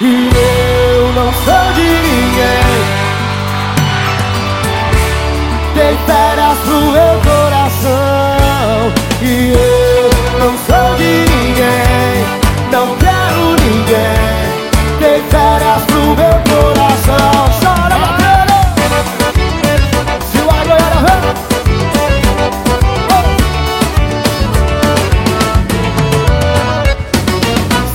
E eu não sou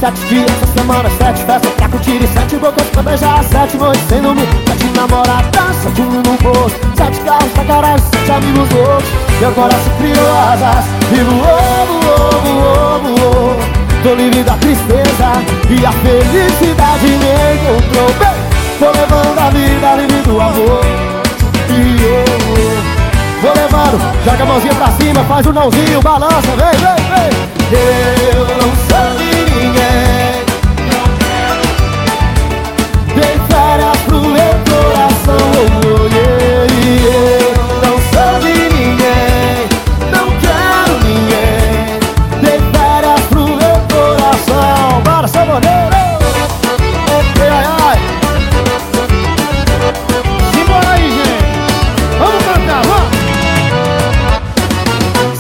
Sete dias, essa semana, sete festas pra curtir e sete bocas pra beijar Sete noites sem dormir, sete namoradas, sete um no bolso Sete carros pra garagem, sete amigos loucos. Meu coração criou asas e voou, voou, voou, voou. Tô livre da tristeza e a felicidade me encontrou Bem, Vou levando a vida livre do amor. E eu vou levando, joga a mãozinha pra cima, faz o nãozinho, balança, vem, vem, vem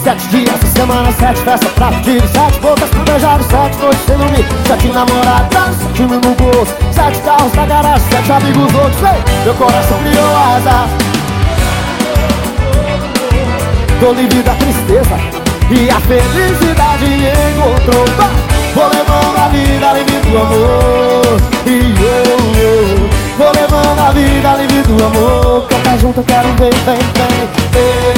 Sete dias, essa semana, sete festas pra curtir Sete bocas pra beijar, sete noites sem dormir. Sete namoradas, sete no bolso. Sete carros na garagem, sete amigos outros. Ei, Meu coração criou asas. Tô livre da tristeza E a felicidade encontrou! Vou levando a vida livre do amor. E eu, eu Vou levando a vida livre do amor. Canta junto, quero ver, vem, vem. Eu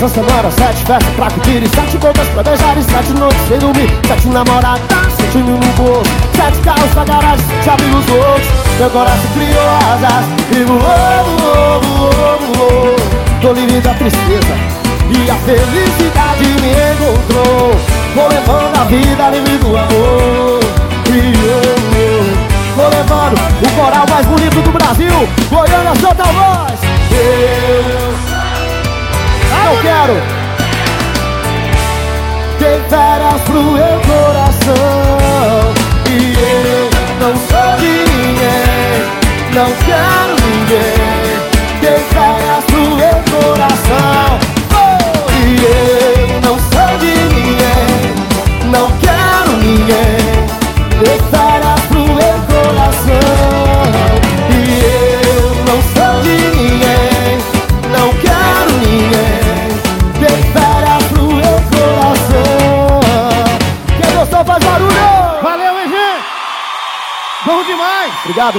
Uma semana, sete festas pra curtir sete bocas pra beijar e sete noites sem dormir Sete namoradas, sete mil no bolso Sete carros pra garagem, sete amigos outros Meu coração criou asas e voou, voou, voou, voou. Tô livre da tristeza e a felicidade me encontrou. Vou levando a vida livre do amor. E eu, eu Vou levando o coral mais bonito do Brasil. Goiânia, férias Obrigado